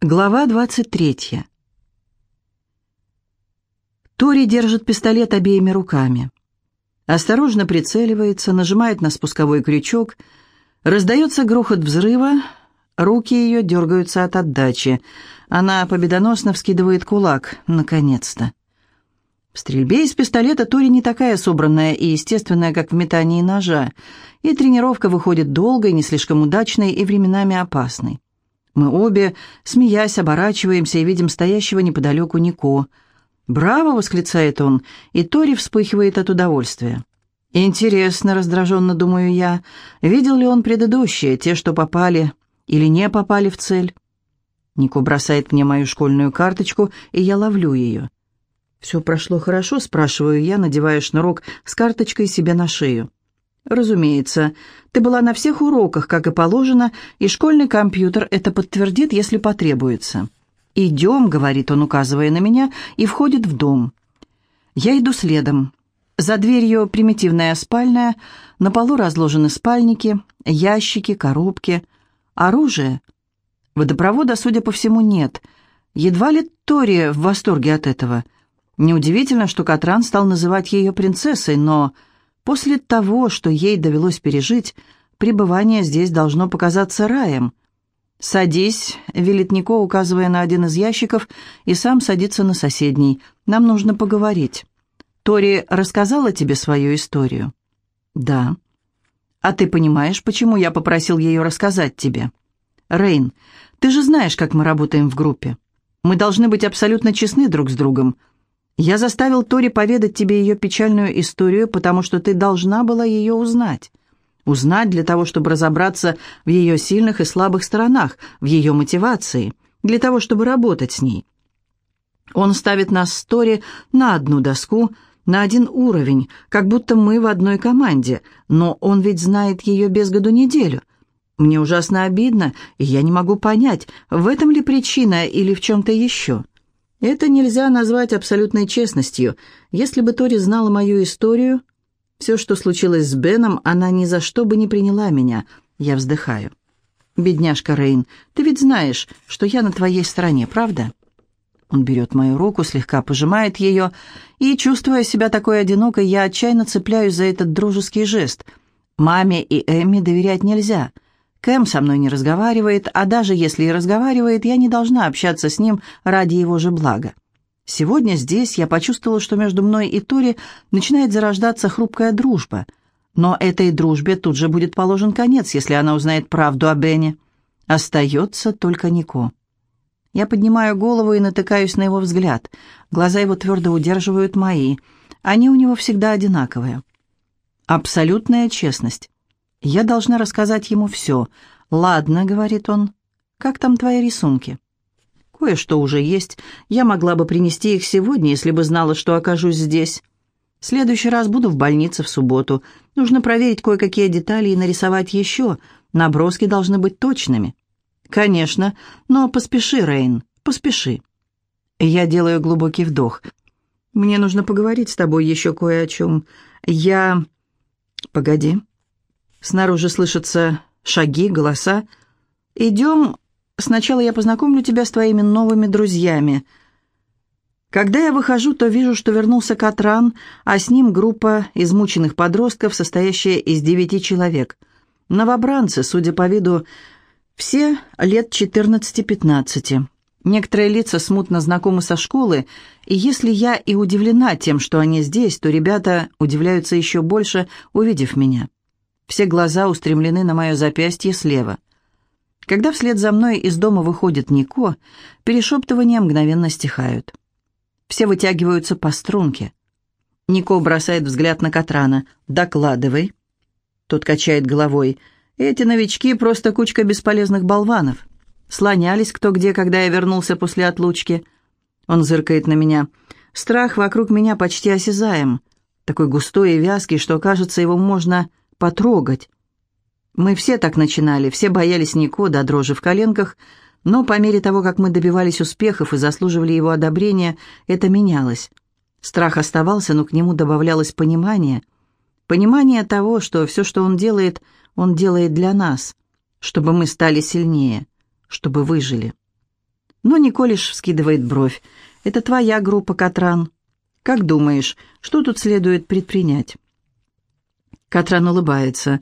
Глава 23. Тори держит пистолет обеими руками. Осторожно прицеливается, нажимает на спусковой крючок. Раздается грохот взрыва, руки ее дергаются от отдачи. Она победоносно вскидывает кулак. Наконец-то. В стрельбе из пистолета Тори не такая собранная и естественная, как в метании ножа, и тренировка выходит долгой, не слишком удачной и временами опасной. Мы обе, смеясь, оборачиваемся и видим стоящего неподалеку Нико. «Браво!» — восклицает он, и Тори вспыхивает от удовольствия. «Интересно», — раздраженно думаю я, — видел ли он предыдущие, те, что попали или не попали в цель? Нико бросает мне мою школьную карточку, и я ловлю ее. «Все прошло хорошо?» — спрашиваю я, надевая шнурок с карточкой себе на шею. «Разумеется. Ты была на всех уроках, как и положено, и школьный компьютер это подтвердит, если потребуется». «Идем», — говорит он, указывая на меня, и входит в дом. Я иду следом. За дверью примитивная спальная, на полу разложены спальники, ящики, коробки. Оружие? Водопровода, судя по всему, нет. Едва ли Тори в восторге от этого. Неудивительно, что Катран стал называть ее принцессой, но... После того, что ей довелось пережить, пребывание здесь должно показаться раем. «Садись», — велит Нико, указывая на один из ящиков, и сам садится на соседний. «Нам нужно поговорить». «Тори рассказала тебе свою историю?» «Да». «А ты понимаешь, почему я попросил ее рассказать тебе?» «Рейн, ты же знаешь, как мы работаем в группе. Мы должны быть абсолютно честны друг с другом. Я заставил Тори поведать тебе ее печальную историю, потому что ты должна была ее узнать. Узнать для того, чтобы разобраться в ее сильных и слабых сторонах, в ее мотивации, для того, чтобы работать с ней. Он ставит нас с Тори на одну доску, на один уровень, как будто мы в одной команде, но он ведь знает ее без году неделю. Мне ужасно обидно, и я не могу понять, в этом ли причина или в чем-то еще. Это нельзя назвать абсолютной честностью. Если бы Тори знала мою историю, все, что случилось с Беном, она ни за что бы не приняла меня. Я вздыхаю. «Бедняжка Рейн, ты ведь знаешь, что я на твоей стороне, правда?» Он берет мою руку, слегка пожимает ее, и, чувствуя себя такой одинокой, я отчаянно цепляюсь за этот дружеский жест. Маме и Эмми доверять нельзя — Кэм со мной не разговаривает, а даже если и разговаривает, я не должна общаться с ним ради его же блага. Сегодня здесь я почувствовала, что между мной и Тори начинает зарождаться хрупкая дружба. Но этой дружбе тут же будет положен конец, если она узнает правду о Бене. Остается только Нико. Я поднимаю голову и натыкаюсь на его взгляд. Глаза его твердо удерживают мои. Они у него всегда одинаковые. Абсолютная честность. Я должна рассказать ему все. «Ладно», — говорит он, — «как там твои рисунки?» «Кое-что уже есть. Я могла бы принести их сегодня, если бы знала, что окажусь здесь. В следующий раз буду в больнице в субботу. Нужно проверить кое-какие детали и нарисовать еще. Наброски должны быть точными». «Конечно, но поспеши, Рейн, поспеши». Я делаю глубокий вдох. «Мне нужно поговорить с тобой еще кое о чем. Я...» «Погоди». Снаружи слышатся шаги, голоса. «Идем, сначала я познакомлю тебя с твоими новыми друзьями». Когда я выхожу, то вижу, что вернулся Катран, а с ним группа измученных подростков, состоящая из девяти человек. Новобранцы, судя по виду, все лет 14-15. Некоторые лица смутно знакомы со школы, и если я и удивлена тем, что они здесь, то ребята удивляются еще больше, увидев меня. Все глаза устремлены на мое запястье слева. Когда вслед за мной из дома выходит Нико, перешептывания мгновенно стихают. Все вытягиваются по струнке. Нико бросает взгляд на Катрана. «Докладывай». Тот качает головой. «Эти новички — просто кучка бесполезных болванов. Слонялись кто где, когда я вернулся после отлучки». Он зыркает на меня. «Страх вокруг меня почти осязаем. Такой густой и вязкий, что, кажется, его можно потрогать. Мы все так начинали, все боялись Нико до дрожи в коленках, но по мере того, как мы добивались успехов и заслуживали его одобрения, это менялось. Страх оставался, но к нему добавлялось понимание. Понимание того, что все, что он делает, он делает для нас, чтобы мы стали сильнее, чтобы выжили. Но Нико лишь вскидывает бровь. «Это твоя группа, Катран. Как думаешь, что тут следует предпринять?» Катран улыбается.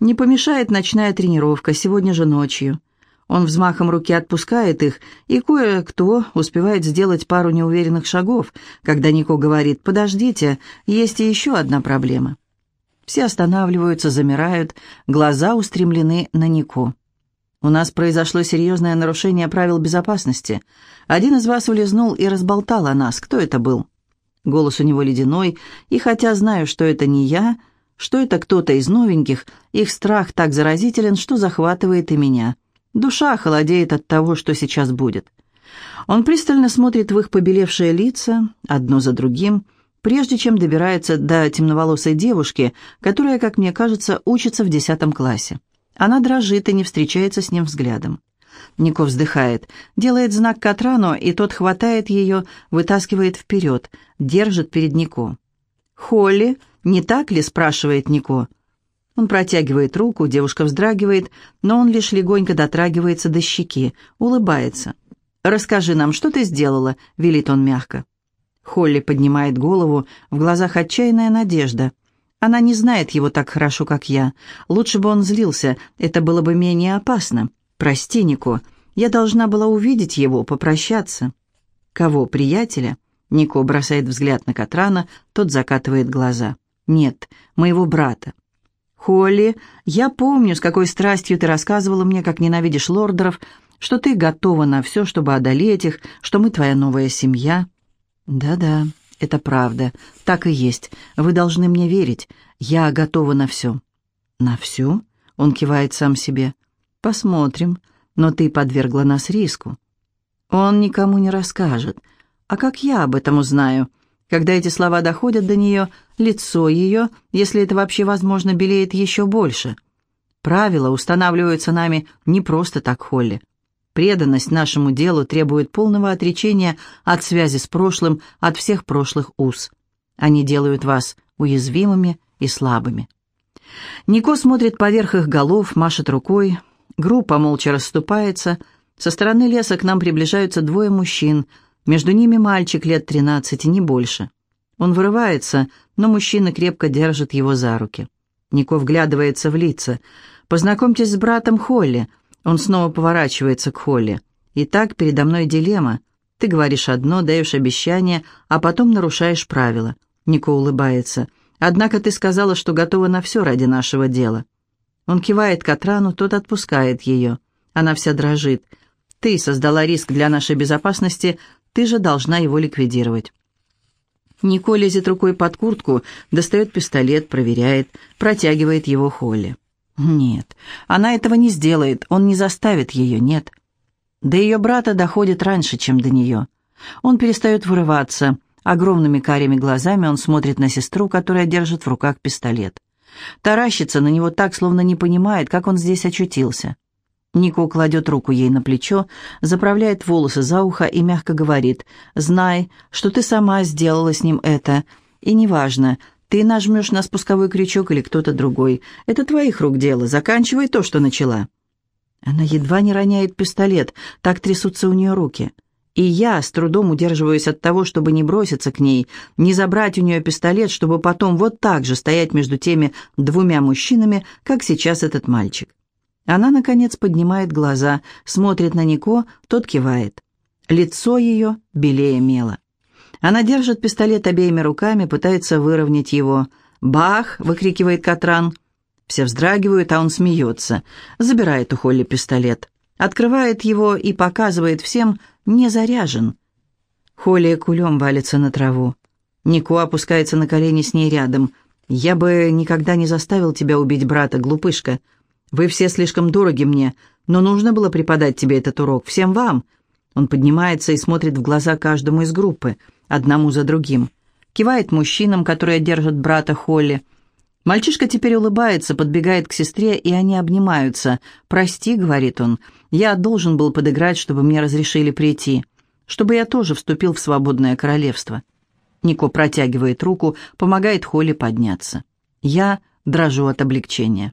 «Не помешает ночная тренировка, сегодня же ночью». Он взмахом руки отпускает их, и кое-кто успевает сделать пару неуверенных шагов, когда Нико говорит «Подождите, есть и еще одна проблема». Все останавливаются, замирают, глаза устремлены на Нико. «У нас произошло серьезное нарушение правил безопасности. Один из вас улизнул и разболтал о нас. Кто это был?» Голос у него ледяной, и хотя знаю, что это не я, что это кто-то из новеньких, их страх так заразителен, что захватывает и меня. Душа холодеет от того, что сейчас будет. Он пристально смотрит в их побелевшие лица, одно за другим, прежде чем добирается до темноволосой девушки, которая, как мне кажется, учится в десятом классе. Она дрожит и не встречается с ним взглядом. Нико вздыхает, делает знак Катрану, и тот хватает ее, вытаскивает вперед, держит перед Нико. «Холли, не так ли?» – спрашивает Нико. Он протягивает руку, девушка вздрагивает, но он лишь легонько дотрагивается до щеки, улыбается. «Расскажи нам, что ты сделала?» — велит он мягко. Холли поднимает голову, в глазах отчаянная надежда. Она не знает его так хорошо, как я. Лучше бы он злился, это было бы менее опасно. «Прости, Нико, я должна была увидеть его, попрощаться». «Кого, приятеля?» Нико бросает взгляд на Катрана, тот закатывает глаза. «Нет, моего брата. «Холли, я помню, с какой страстью ты рассказывала мне, как ненавидишь лордеров, что ты готова на все, чтобы одолеть их, что мы твоя новая семья». «Да-да, это правда. Так и есть. Вы должны мне верить. Я готова на все». «На все?» — он кивает сам себе. «Посмотрим. Но ты подвергла нас риску». «Он никому не расскажет. А как я об этом узнаю?» Когда эти слова доходят до нее, лицо ее, если это вообще возможно, белеет еще больше. Правила устанавливаются нами не просто так, Холли. Преданность нашему делу требует полного отречения от связи с прошлым, от всех прошлых уз. Они делают вас уязвимыми и слабыми. Нико смотрит поверх их голов, машет рукой. Группа молча расступается. Со стороны леса к нам приближаются двое мужчин — между ними мальчик лет тринадцати, не больше. Он вырывается, но мужчина крепко держит его за руки. Нико вглядывается в лица. «Познакомьтесь с братом Холли». Он снова поворачивается к Холли. «Итак, передо мной дилемма. Ты говоришь одно, даешь обещание, а потом нарушаешь правила». Нико улыбается. «Однако ты сказала, что готова на все ради нашего дела». Он кивает Катрану, тот отпускает ее. Она вся дрожит. «Ты создала риск для нашей безопасности, ты же должна его ликвидировать». Нико лезет рукой под куртку, достает пистолет, проверяет, протягивает его Холли. Нет, она этого не сделает, он не заставит ее, нет. До ее брата доходит раньше, чем до нее. Он перестает вырываться. Огромными карими глазами он смотрит на сестру, которая держит в руках пистолет. Таращится на него так, словно не понимает, как он здесь очутился. Нико кладет руку ей на плечо, заправляет волосы за ухо и мягко говорит, «Знай, что ты сама сделала с ним это, и неважно, ты нажмешь на спусковой крючок или кто-то другой. Это твоих рук дело, заканчивай то, что начала». Она едва не роняет пистолет, так трясутся у нее руки. И я с трудом удерживаюсь от того, чтобы не броситься к ней, не забрать у нее пистолет, чтобы потом вот так же стоять между теми двумя мужчинами, как сейчас этот мальчик. Она, наконец, поднимает глаза, смотрит на Нико, тот кивает. Лицо ее белее мела. Она держит пистолет обеими руками, пытается выровнять его. «Бах!» — выкрикивает Катран. Все вздрагивают, а он смеется. Забирает у Холли пистолет. Открывает его и показывает всем «не заряжен». Холли кулем валится на траву. Нико опускается на колени с ней рядом. «Я бы никогда не заставил тебя убить брата, глупышка. Вы все слишком дороги мне, но нужно было преподать тебе этот урок, всем вам». Он поднимается и смотрит в глаза каждому из группы, одному за другим. Кивает мужчинам, которые держат брата Холли. Мальчишка теперь улыбается, подбегает к сестре, и они обнимаются. «Прости», — говорит он, — «я должен был подыграть, чтобы мне разрешили прийти, чтобы я тоже вступил в свободное королевство». Нико протягивает руку, помогает Холли подняться. Я дрожу от облегчения.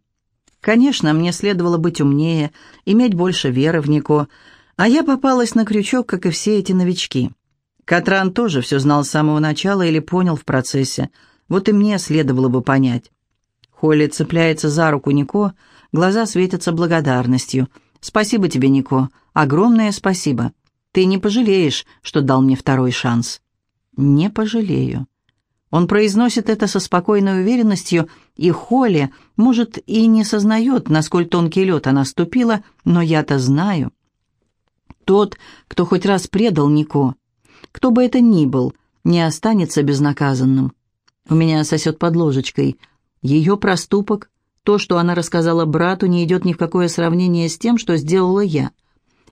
Конечно, мне следовало быть умнее, иметь больше веры в Нико. А я попалась на крючок, как и все эти новички. Катран тоже все знал с самого начала или понял в процессе. Вот и мне следовало бы понять. Холли цепляется за руку Нико, глаза светятся благодарностью. «Спасибо тебе, Нико, огромное спасибо. Ты не пожалеешь, что дал мне второй шанс». «Не пожалею». Он произносит это со спокойной уверенностью, и Холли, может, и не сознает, насколько тонкий лед она ступила, но я-то знаю. Тот, кто хоть раз предал Нико, кто бы это ни был, не останется безнаказанным. У меня сосет под ложечкой – ее проступок, то, что она рассказала брату, не идет ни в какое сравнение с тем, что сделала я.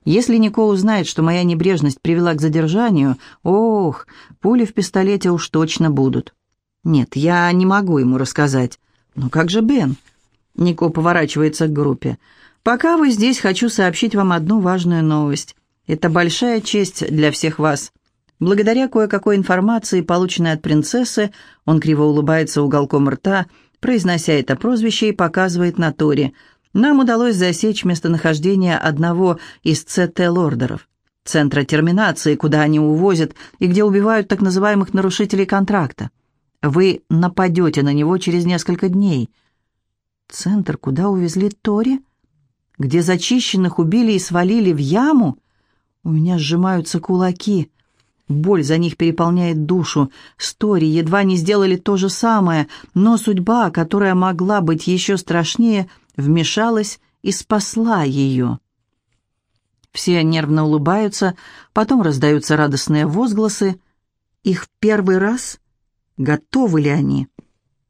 Если Нико узнает, что моя небрежность привела к задержанию, ох, пули в пистолете уж точно будут. Нет, я не могу ему рассказать. Но как же Бен? Нико поворачивается к группе. Пока вы здесь, хочу сообщить вам одну важную новость. Это большая честь для всех вас. Благодаря кое-какой информации, полученной от принцессы, он криво улыбается уголком рта, произнося это прозвище, и показывает на Торе. Нам удалось засечь местонахождение одного из ЦТ-лордеров, центра терминации, куда они увозят и где убивают так называемых нарушителей контракта. Вы нападете на него через несколько дней. Центр, куда увезли Тори? Где зачищенных убили и свалили в яму? У меня сжимаются кулаки. Боль за них переполняет душу. Стори едва не сделали то же самое, но судьба, которая могла быть еще страшнее, вмешалась и спасла ее. Все нервно улыбаются, потом раздаются радостные возгласы. Их первый раз? Готовы ли они?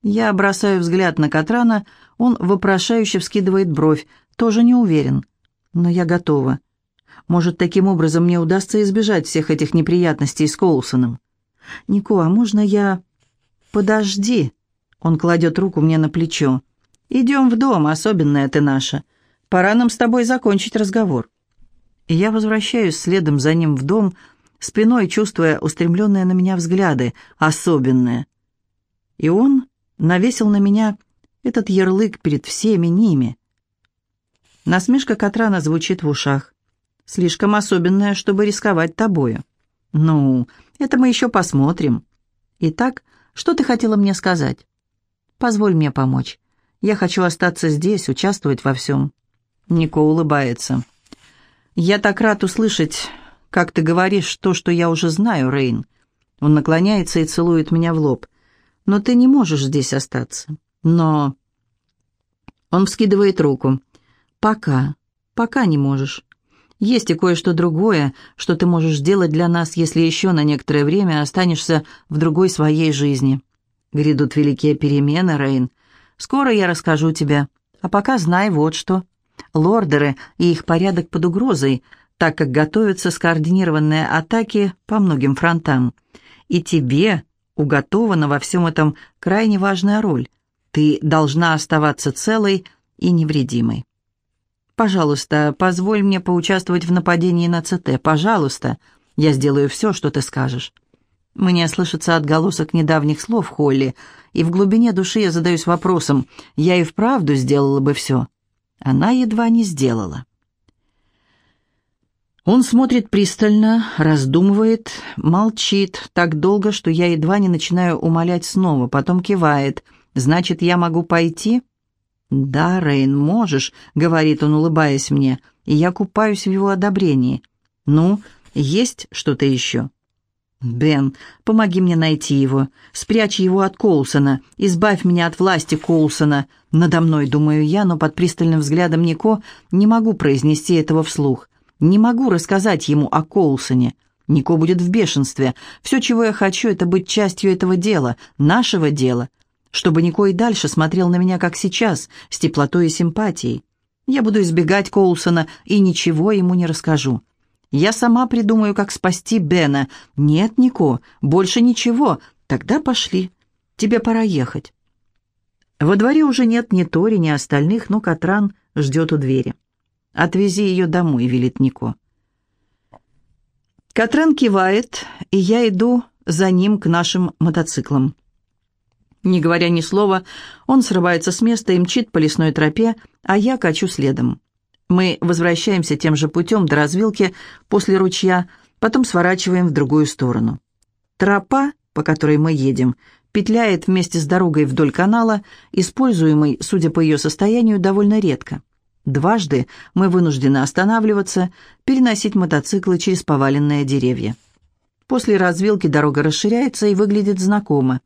Я бросаю взгляд на Катрана, он вопрошающе вскидывает бровь, тоже не уверен. Но я готова. Может, таким образом мне удастся избежать всех этих неприятностей с Коулсоном. «Нико, а можно я...» «Подожди!» Он кладет руку мне на плечо. «Идем в дом, особенная ты наша. Пора нам с тобой закончить разговор». И я возвращаюсь следом за ним в дом, спиной чувствуя устремленные на меня взгляды, особенные. И он навесил на меня этот ярлык перед всеми ними. Насмешка Катрана звучит в ушах слишком особенная, чтобы рисковать тобою. Ну, это мы еще посмотрим. Итак, что ты хотела мне сказать? Позволь мне помочь. Я хочу остаться здесь, участвовать во всем. Нико улыбается. Я так рад услышать, как ты говоришь то, что я уже знаю, Рейн. Он наклоняется и целует меня в лоб. Но ты не можешь здесь остаться. Но... Он вскидывает руку. Пока. Пока не можешь. Есть и кое-что другое, что ты можешь сделать для нас, если еще на некоторое время останешься в другой своей жизни. Грядут великие перемены, Рейн. Скоро я расскажу тебе. А пока знай вот что. Лордеры и их порядок под угрозой, так как готовятся скоординированные атаки по многим фронтам. И тебе уготована во всем этом крайне важная роль. Ты должна оставаться целой и невредимой. Пожалуйста, позволь мне поучаствовать в нападении на ЦТ. Пожалуйста, я сделаю все, что ты скажешь». Мне слышится отголосок недавних слов Холли, и в глубине души я задаюсь вопросом, я и вправду сделала бы все. Она едва не сделала. Он смотрит пристально, раздумывает, молчит так долго, что я едва не начинаю умолять снова, потом кивает. «Значит, я могу пойти?» «Да, Рейн, можешь», — говорит он, улыбаясь мне, и я купаюсь в его одобрении. «Ну, есть что-то еще?» «Бен, помоги мне найти его. Спрячь его от Коулсона. Избавь меня от власти Коулсона. Надо мной, думаю я, но под пристальным взглядом Нико не могу произнести этого вслух. Не могу рассказать ему о Коулсоне. Нико будет в бешенстве. Все, чего я хочу, это быть частью этого дела, нашего дела чтобы Нико и дальше смотрел на меня, как сейчас, с теплотой и симпатией. Я буду избегать Коулсона и ничего ему не расскажу. Я сама придумаю, как спасти Бена. Нет, Нико, больше ничего. Тогда пошли. Тебе пора ехать. Во дворе уже нет ни Тори, ни остальных, но Катран ждет у двери. «Отвези ее домой», — велит Нико. Катран кивает, и я иду за ним к нашим мотоциклам. Не говоря ни слова, он срывается с места и мчит по лесной тропе, а я качу следом. Мы возвращаемся тем же путем до развилки после ручья, потом сворачиваем в другую сторону. Тропа, по которой мы едем, петляет вместе с дорогой вдоль канала, используемой, судя по ее состоянию, довольно редко. Дважды мы вынуждены останавливаться, переносить мотоциклы через поваленные деревья. После развилки дорога расширяется и выглядит знакомо.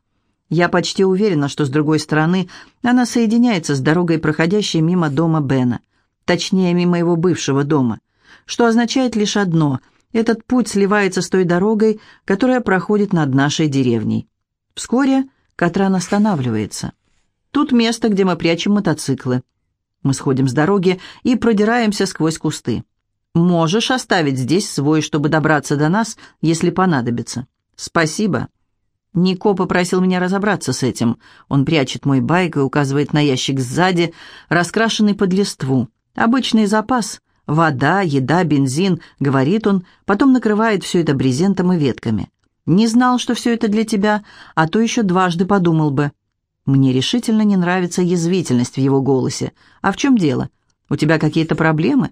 Я почти уверена, что с другой стороны она соединяется с дорогой, проходящей мимо дома Бена, точнее, мимо его бывшего дома, что означает лишь одно – этот путь сливается с той дорогой, которая проходит над нашей деревней. Вскоре Катран останавливается. Тут место, где мы прячем мотоциклы. Мы сходим с дороги и продираемся сквозь кусты. Можешь оставить здесь свой, чтобы добраться до нас, если понадобится. Спасибо. Нико попросил меня разобраться с этим. Он прячет мой байк и указывает на ящик сзади, раскрашенный под листву. Обычный запас. Вода, еда, бензин, говорит он, потом накрывает все это брезентом и ветками. Не знал, что все это для тебя, а то еще дважды подумал бы. Мне решительно не нравится язвительность в его голосе. «А в чем дело? У тебя какие-то проблемы?»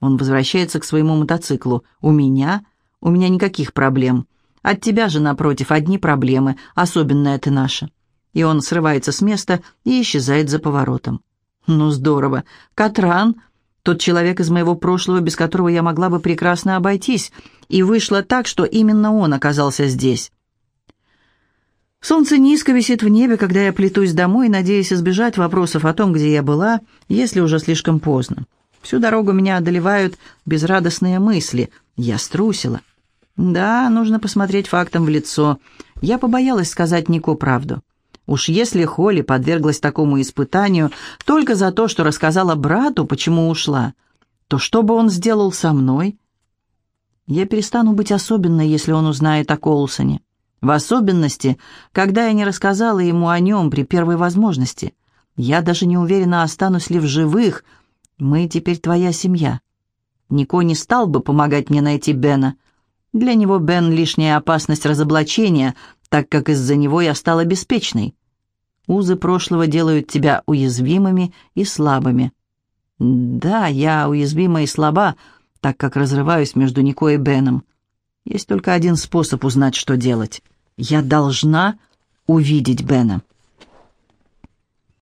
Он возвращается к своему мотоциклу. «У меня? У меня никаких проблем. От тебя же, напротив, одни проблемы, особенно это наша». И он срывается с места и исчезает за поворотом. «Ну, здорово. Катран, тот человек из моего прошлого, без которого я могла бы прекрасно обойтись, и вышло так, что именно он оказался здесь». Солнце низко висит в небе, когда я плетусь домой, надеясь избежать вопросов о том, где я была, если уже слишком поздно. Всю дорогу меня одолевают безрадостные мысли. Я струсила. Да, нужно посмотреть фактом в лицо. Я побоялась сказать Нико правду. Уж если Холли подверглась такому испытанию только за то, что рассказала брату, почему ушла, то что бы он сделал со мной? Я перестану быть особенной, если он узнает о Колсоне. В особенности, когда я не рассказала ему о нем при первой возможности. Я даже не уверена, останусь ли в живых. Мы теперь твоя семья. Нико не стал бы помогать мне найти Бена. Для него Бен — лишняя опасность разоблачения, так как из-за него я стала беспечной. Узы прошлого делают тебя уязвимыми и слабыми. Да, я уязвима и слаба, так как разрываюсь между Нико и Беном. Есть только один способ узнать, что делать. Я должна увидеть Бена.